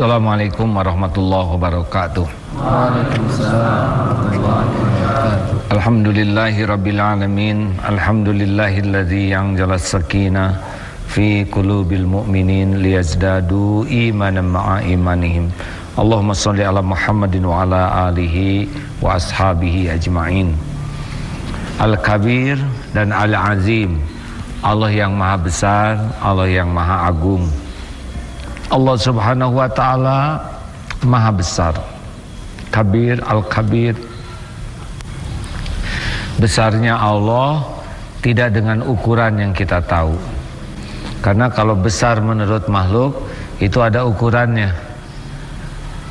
Assalamualaikum warahmatullahi wabarakatuh. Alhamdulillahi rabbil alamin. Alhamdulillahilladzi anzala sakinah fi qulubil mu'minin liyazdadu imanan ma'a imanihim. Allahumma salli ala Muhammadin wa ala alihi wa ashabihi ajma'in. Al-Kabir dan Al-Azim. Allah yang maha besar, Allah yang maha agung. Allah Subhanahu wa taala maha besar. Kabir Al-Kabir. Besarnya Allah tidak dengan ukuran yang kita tahu. Karena kalau besar menurut makhluk itu ada ukurannya.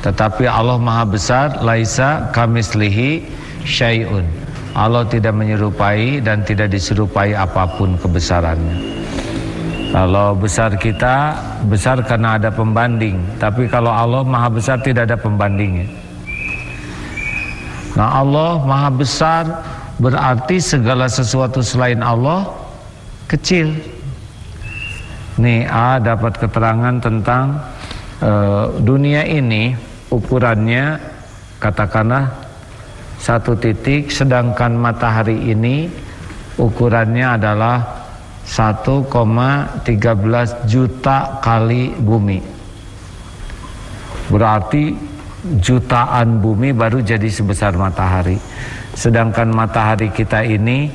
Tetapi Allah Maha Besar, laisa kamislihi syai'un. Allah tidak menyerupai dan tidak diserupai apa pun kebesarannya. Kalau besar kita besar karena ada pembanding, tapi kalau Allah Maha Besar tidak ada pembandingnya. Nah, Allah Maha Besar berarti segala sesuatu selain Allah kecil. Nih, A dapat keterangan tentang uh, dunia ini ukurannya katakanlah satu titik sedangkan matahari ini ukurannya adalah 1,13 juta kali bumi. Berarti jutaan bumi baru jadi sebesar matahari. Sedangkan matahari kita ini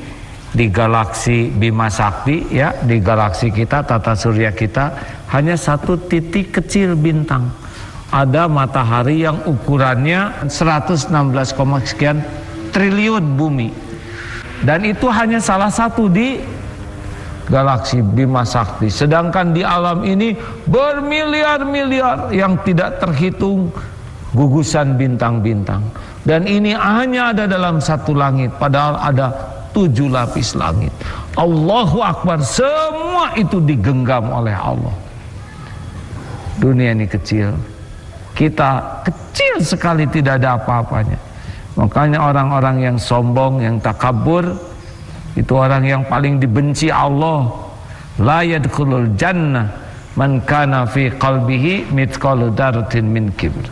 di galaksi Bima Sakti ya di galaksi kita tata surya kita hanya satu titik kecil bintang. Ada matahari yang ukurannya 116, sekian triliun bumi. Dan itu hanya salah satu di galaksi Bima Sakti. Sedangkan di alam ini bermiliar-miliar yang tidak terhitung gugusan bintang-bintang. Dan ini hanya ada dalam satu langit, padahal ada tujuh lapis langit. Allahu Akbar, semua itu digenggam oleh Allah. Dunia ini kecil, kita kecil sekali tidak ada apa-apanya. Makanya orang-orang yang sombong, yang takabur, itu orang yang paling dibenci Allah. La yadkhulul jannah man kana fi qalbihi mithqalu min kibr.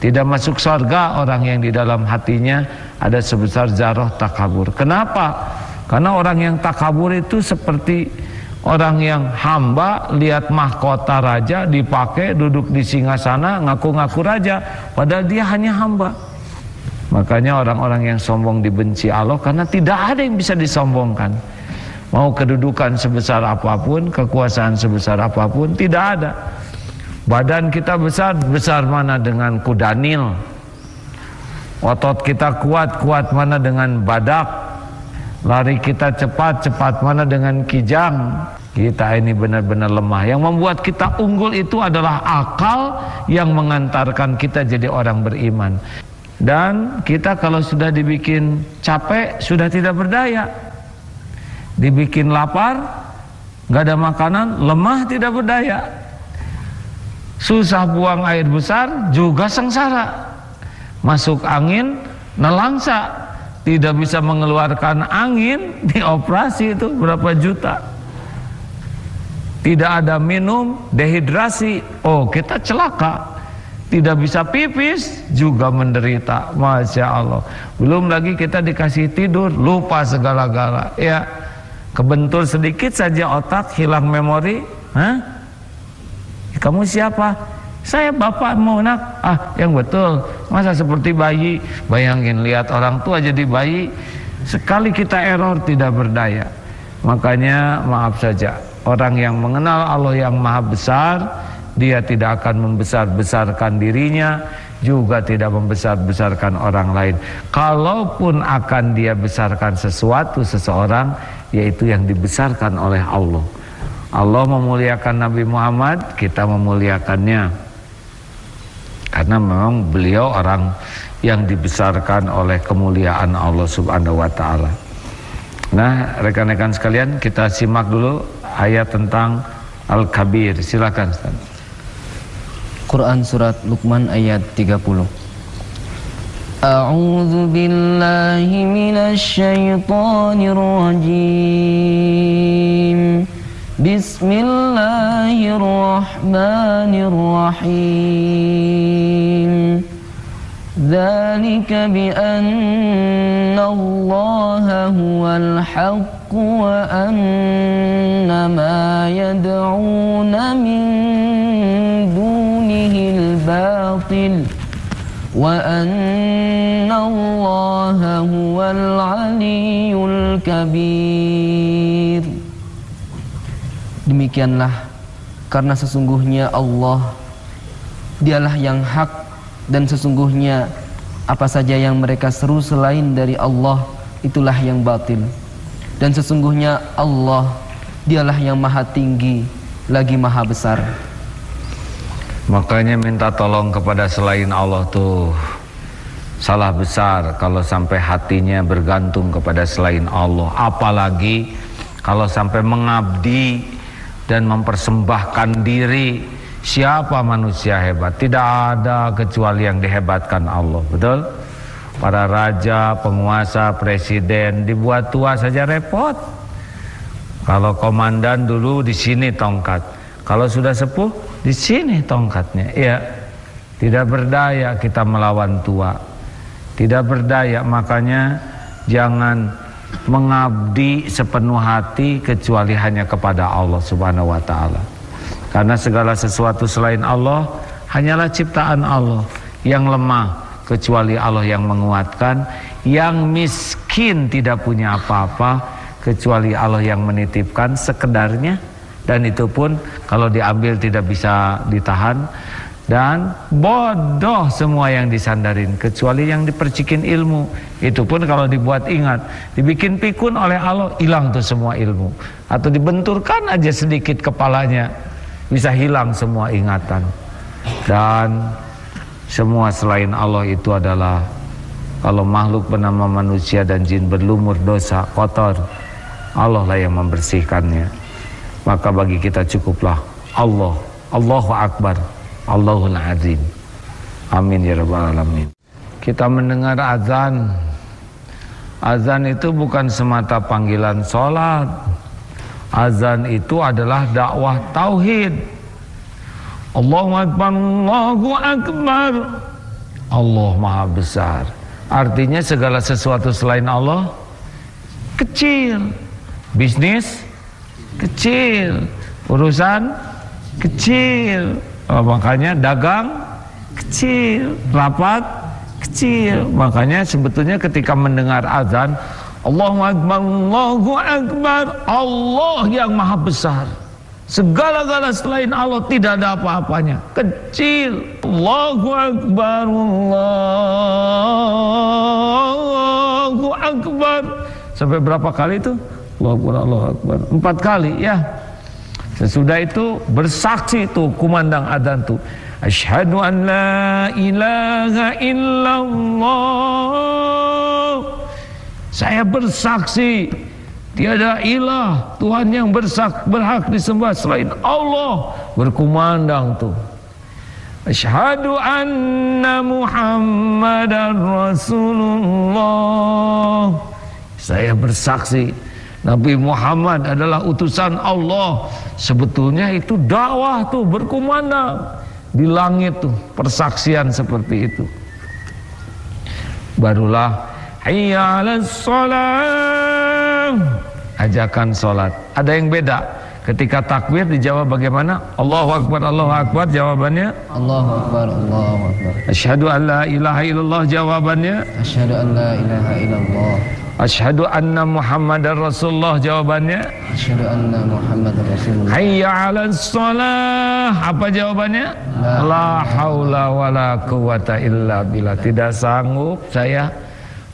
Tidak masuk surga orang yang di dalam hatinya ada sebesar zarah takabur. Kenapa? Karena orang yang takabur itu seperti orang yang hamba lihat mahkota raja dipakai duduk di singgasana ngaku-ngaku raja padahal dia hanya hamba Makanya orang-orang yang sombong dibenci Allah karena tidak ada yang bisa disombongkan. Mau kedudukan sebesar apa pun, kekuasaan sebesar apa pun, tidak ada. Badan kita besar, besar mana dengan kuda nil. Otot kita kuat, kuat mana dengan badak. Lari kita cepat, cepat mana dengan kijang. Kita ini benar-benar lemah. Yang membuat kita unggul itu adalah akal yang mengantarkan kita jadi orang beriman. Dan kita kalau sudah dibikin capek sudah tidak berdaya. Dibikin lapar, nggak ada makanan, lemah tidak berdaya. Susah buang air besar juga sengsara. Masuk angin nelangsa, tidak bisa mengeluarkan angin dioperasi itu berapa juta. Tidak ada minum, dehidrasi. Oh, kita celaka tidak bisa pipis juga menderita. Masya Allah. Belum lagi kita dikasih tidur lupa segala-gala. Ya kebentur sedikit saja otak hilang memori. Hah? kamu siapa? Saya bapak mau nak? Ah yang betul. Masa seperti bayi? Bayangin lihat orang tua jadi bayi. Sekali kita error tidak berdaya. Makanya maaf saja. Orang yang mengenal Allah yang maha besar dia tidak akan membesar-besarkan dirinya juga tidak membesar-besarkan orang lain kalaupun akan dia besarkan sesuatu seseorang yaitu yang dibesarkan oleh Allah Allah memuliakan Nabi Muhammad kita memuliakannya karena memang beliau orang yang dibesarkan oleh kemuliaan Allah Subhanahu wa taala. Nah, rekan-rekan sekalian, kita simak dulu ayat tentang Al-Kabir. Silakan, Ustaz. Quran surat Luqman ayat 30 A'udzu billahi minasy syaithanir rajim بسم الله الرحمن الرحيم ذلك بأن الله هو الحق وأن ما يدعون وأن الله هو العلي الكبير Demikianlah karena sesungguhnya Allah dialah yang hak dan sesungguhnya apa saja yang mereka seru selain dari Allah itulah yang batil dan sesungguhnya Allah dialah yang maha tinggi lagi maha besar makanya minta tolong kepada selain Allah tuh. Salah besar kalau sampai hatinya bergantung kepada selain Allah. Apalagi kalau sampai mengabdi dan mempersembahkan diri. Siapa manusia hebat? Tidak ada kecuali yang dihebatkan Allah. Betul? Para raja penguasa presiden dibuat tua saja repot. Kalau komandan dulu di sini tongkat kalau sudah sepuh di sini tongkatnya. Ya tidak berdaya kita melawan tua. Tidak berdaya makanya jangan mengabdi sepenuh hati kecuali hanya kepada Allah Subhanahu wa taala. Karena segala sesuatu selain Allah hanyalah ciptaan Allah yang lemah kecuali Allah yang menguatkan, yang miskin tidak punya apa-apa kecuali Allah yang menitipkan sekedarnya dan itu pun kalau diambil tidak bisa ditahan. Dan bodoh semua yang disandarin kecuali yang dipercikin ilmu. Itu pun kalau dibuat ingat dibikin pikun oleh Allah hilang tuh semua ilmu. Atau dibenturkan aja sedikit kepalanya bisa hilang semua ingatan. Dan semua selain Allah itu adalah kalau makhluk bernama manusia dan jin berlumur dosa kotor Allah lah yang membersihkannya maka bagi kita cukuplah Allah Allahu Akbar Allahul Azim. Amin ya rabbal alamin. Kita mendengar azan. Azan itu bukan semata panggilan sholat. Azan itu adalah dakwah tauhid. Allahu Akbar, Allahu Akbar. Allah Maha Besar. Artinya segala sesuatu selain Allah kecil. Bisnis kecil. Urusan kecil Oh, makanya dagang kecil, rapat kecil. Makanya sebetulnya ketika mendengar azan, Allahu Akbar, Allahu Akbar, Allah yang maha besar. Segala-gala selain Allah tidak ada apa-apanya. Kecil. Allahu Akbar, Allahu Akbar. Sampai berapa kali itu? Allahu Akbar, Allahu Akbar. Empat kali ya. Sesudah itu bersaksi itu kumandang adzan tu. Asyhadu an la ilaha illallah. Saya bersaksi tiada ilah Tuhan yang bersak, berhak disembah selain Allah. Berkumandang tu. Asyhadu anna Muhammadar Rasulullah. Saya bersaksi Nabi Muhammad adalah utusan Allah. Sebetulnya itu dakwah tuh berkumandang di langit tuh persaksian seperti itu. Barulah hayya. Ajakan salat. Ada yang beda. Ketika takbir dijawab bagaimana? Allahu Akbar, Allahu Akbar jawabannya Allahu Akbar, Allahu Akbar Asyhadu an la ilaha illallah jawabannya Asyhadu an la ilaha illallah Asyhadu anna Muhammadar Rasulullah jawabannya. Asyhadu anna Muhammadar Rasulullah. Hayya 'alas shalah. Apa jawabannya? La, la haula wala quwata illa billah. Tidak sanggup saya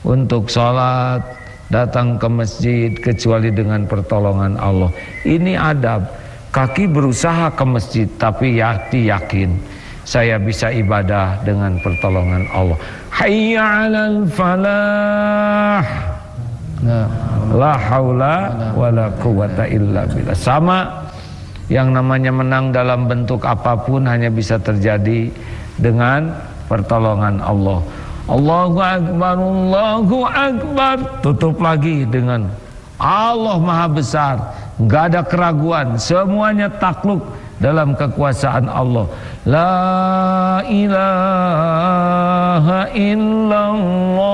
untuk salat datang ke masjid kecuali dengan pertolongan Allah. Ini adab. Kaki berusaha ke masjid tapi yakin yakin saya bisa ibadah dengan pertolongan Allah. Hayya 'alal falah. La haula wala quwata illa billah. Sama yang namanya menang dalam bentuk apa pun hanya bisa terjadi dengan pertolongan Allah. Allahu akbar, Allahu akbar. Tutup lagi dengan Allah maha besar. Nggak ada keraguan semuanya takluk dalam kekuasaan Allah. La ilaha illallah.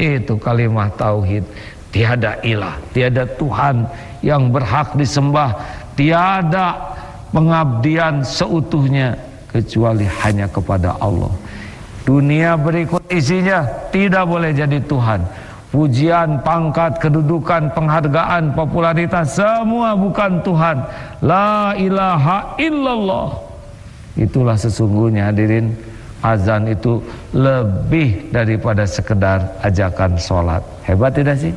Itu kalimat tauhid. Tiada ilah, tiada Tuhan yang berhak disembah. Tiada pengabdian seutuhnya Kecuali hanya kepada Allah Dunia berikut isinya tidak boleh jadi Tuhan pujian, pangkat, kedudukan, penghargaan, popularitas semua bukan Tuhan. La ilaha illallah. Itulah sesungguhnya hadirin azan itu lebih daripada sekedar ajakan sholat. Hebat tidak sih?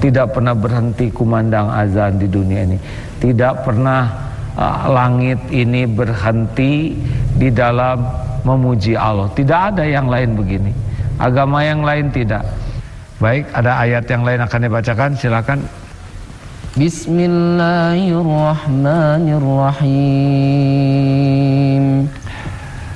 Tidak pernah berhenti kumandang azan di dunia ini. Tidak pernah uh, langit ini berhenti di dalam memuji Allah. Tidak ada yang lain begini. Agama yang lain tidak. Baik, ada ayat yang lain akan dibacakan, silakan. Bismillahirrahmanirrahim.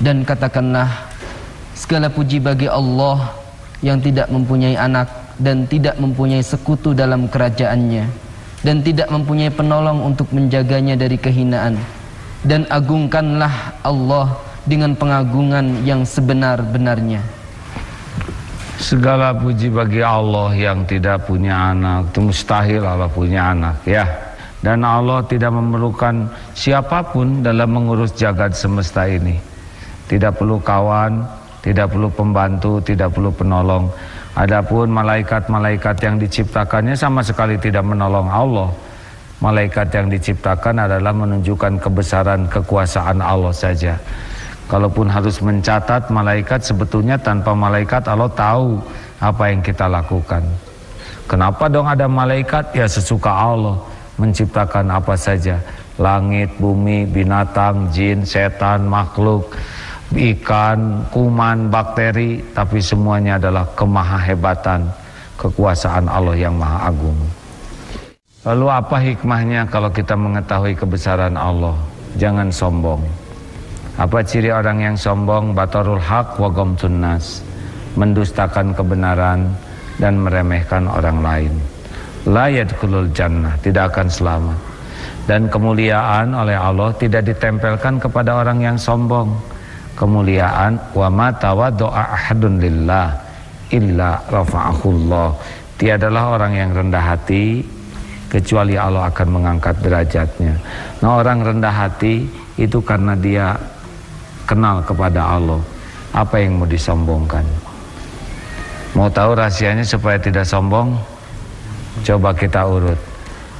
dan katakanlah segala puji bagi Allah yang tidak mempunyai anak dan tidak mempunyai sekutu dalam kerajaannya dan tidak mempunyai penolong untuk menjaganya dari kehinaan dan agungkanlah Allah dengan pengagungan yang sebenar-benarnya. Segala puji bagi Allah yang tidak punya anak, itu mustahil Allah punya anak ya. Dan Allah tidak memerlukan siapa pun dalam mengurus jagat semesta ini. Tidak perlu kawan, tidak perlu pembantu, tidak perlu penolong. Adapun malaikat-malaikat yang diciptakannya sama sekali tidak menolong Allah malaikat yang diciptakan adalah menunjukkan kebesaran kekuasaan Allah saja. Kalaupun harus mencatat malaikat sebetulnya tanpa malaikat Allah tahu apa yang kita lakukan. Kenapa dong ada malaikat? Ya sesuka Allah menciptakan apa saja. Langit, bumi, binatang, jin, setan, makhluk, ikan, kuman, bakteri, tapi semuanya adalah kemahahebatan kekuasaan Allah yang maha agung. Lalu apa hikmahnya kalau kita mengetahui kebesaran Allah? Jangan sombong. Apa ciri orang yang sombong? Batarul haq wa nas. Mendustakan kebenaran dan meremehkan orang lain. La yadkhulul jannah, tidak akan selamat. Dan kemuliaan oleh Allah tidak ditempelkan kepada orang yang sombong. Kemuliaan wa ma tawaddu'a ahadun lillah illa rafa'ahullah. Tiadalah orang yang rendah hati kecuali Allah akan mengangkat derajatnya. Nah orang rendah hati itu karena dia kenal kepada Allah. Apa yang mau disombongkan? Mau tahu rahasianya supaya tidak sombong? Coba kita urut.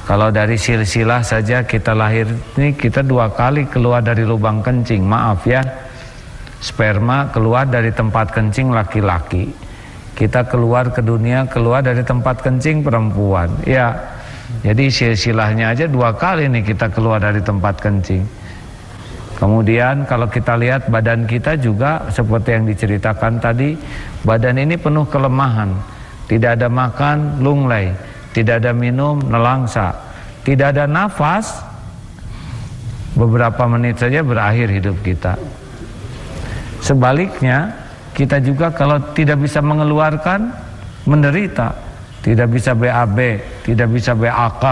Kalau dari silsilah saja kita lahir ini kita dua kali keluar dari lubang kencing. Maaf ya. Sperma keluar dari tempat kencing laki-laki. Kita keluar ke dunia keluar dari tempat kencing perempuan. Ya, jadi silsilahnya aja dua kali nih kita keluar dari tempat kencing. Kemudian kalau kita lihat badan kita juga seperti yang diceritakan tadi, badan ini penuh kelemahan. Tidak ada makan, lunglai. Tidak ada minum, nelangsa. Tidak ada nafas, beberapa menit saja berakhir hidup kita. Sebaliknya, kita juga kalau tidak bisa mengeluarkan, menderita tidak bisa BAB, tidak bisa BAK.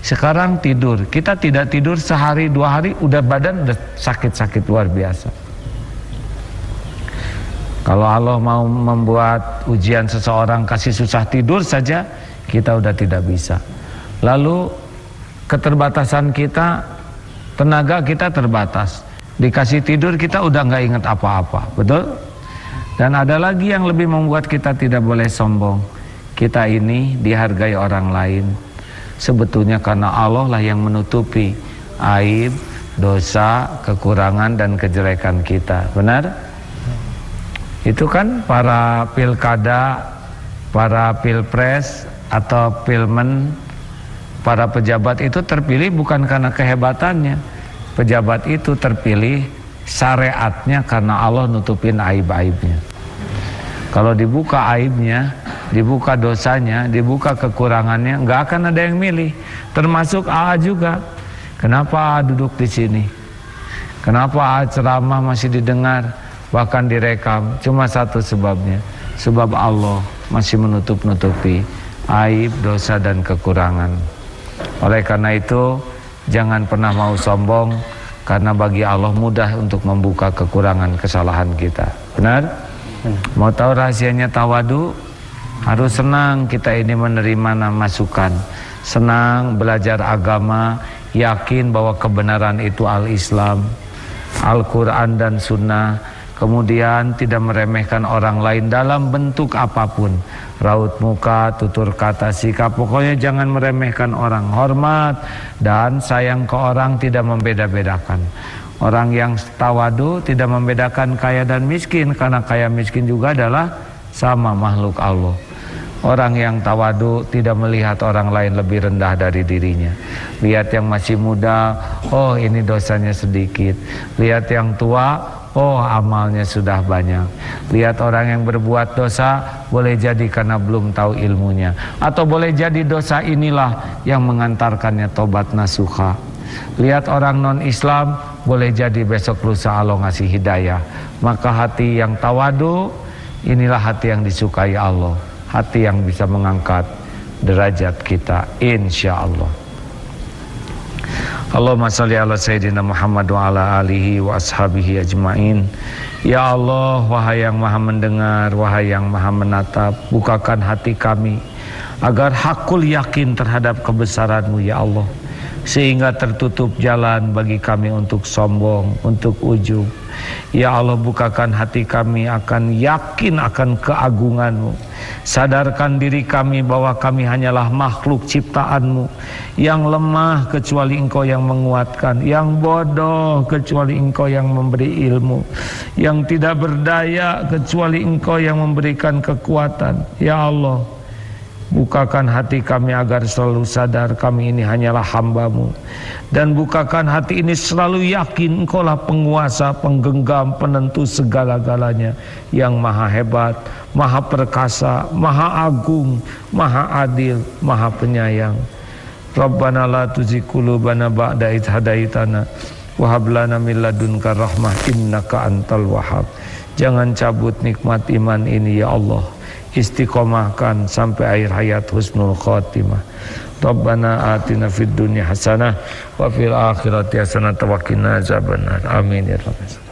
Sekarang tidur, kita tidak tidur sehari dua hari, udah badan udah sakit-sakit luar biasa. Kalau Allah mau membuat ujian seseorang kasih susah tidur saja, kita udah tidak bisa. Lalu keterbatasan kita, tenaga kita terbatas. Dikasih tidur kita udah nggak ingat apa-apa, betul? Dan ada lagi yang lebih membuat kita tidak boleh sombong kita ini dihargai orang lain sebetulnya karena Allah lah yang menutupi aib, dosa, kekurangan dan kejelekan kita. Benar? Itu kan para pilkada para pilpres atau pilmen para pejabat itu terpilih bukan karena kehebatannya pejabat itu terpilih syariatnya karena Allah nutupin aib-aibnya. Kalau dibuka aibnya dibuka dosanya dibuka kekurangannya nggak akan ada yang milih. Termasuk AA juga. Kenapa AA duduk di sini? Kenapa AA ceramah masih didengar bahkan direkam? Cuma satu sebabnya. Sebab Allah masih menutup-nutupi aib, dosa dan kekurangan. Oleh karena itu, jangan pernah mau sombong karena bagi Allah mudah untuk membuka kekurangan kesalahan kita. Benar? Mau tahu rahasianya tawadu? Harus senang kita ini menerima masukan. Senang belajar agama, yakin bahwa kebenaran itu al-Islam, Al-Quran dan Sunnah kemudian tidak meremehkan orang lain dalam bentuk apa pun raut muka, tutur kata, sikap pokoknya jangan meremehkan orang hormat dan sayang ke orang tidak membeda-bedakan orang yang tawadu tidak membedakan kaya dan miskin karena kaya miskin juga adalah sama makhluk Allah Orang yang tawadu tidak melihat orang lain lebih rendah dari dirinya. Lihat yang masih muda, oh ini dosanya sedikit. Lihat yang tua, Oh amalnya sudah banyak. Lihat orang yang berbuat dosa Boleh jadi karena belum tahu ilmunya. Atau boleh jadi dosa inilah Yang mengantarkannya tobat nasuha. Lihat orang non Islam Boleh jadi besok lusa Allah ngasih hidayah. Maka hati yang tawadu Inilah hati yang disukai Allah. Hati yang bisa mengangkat derajat kita Insya Allah Allahumma salli ala Sayyidina Muhammad wa ala alihi wa ashabihi ajma'in. Ya Allah, wahai yang maha mendengar, wahai yang maha menatap Bukakan hati kami Agar hakul yakin terhadap kebesaranmu ya Allah Sehingga tertutup jalan bagi kami untuk sombong, untuk ujub. Ya Allah bukakan hati kami akan yakin akan keagunganmu. Sadarkan diri kami bahwa kami hanyalah makhluk ciptaanmu Yang lemah kecuali engkau yang menguatkan Yang bodoh kecuali engkau yang memberi ilmu Yang tidak berdaya kecuali engkau yang memberikan kekuatan. Ya Allah Bukakan hati kami agar selalu sadar kami ini hanyalah hambamu. Dan bukakan hati ini selalu yakin engkau lah penguasa, penggenggam, penentu segala-galanya. Yang maha hebat, maha perkasa, maha agung, maha adil, maha penyayang. Rabbana la ba'da idh hadaitana wa hab lana min ladunka rahmah innaka antal wahhab. Jangan cabut nikmat iman ini ya Allah istiqomahkan sampai akhir hayat husnul khotimah Rabbana atina fid dunya hasanah wa fil akhirati hasanah wa qina azabannar. Amin ya rabbal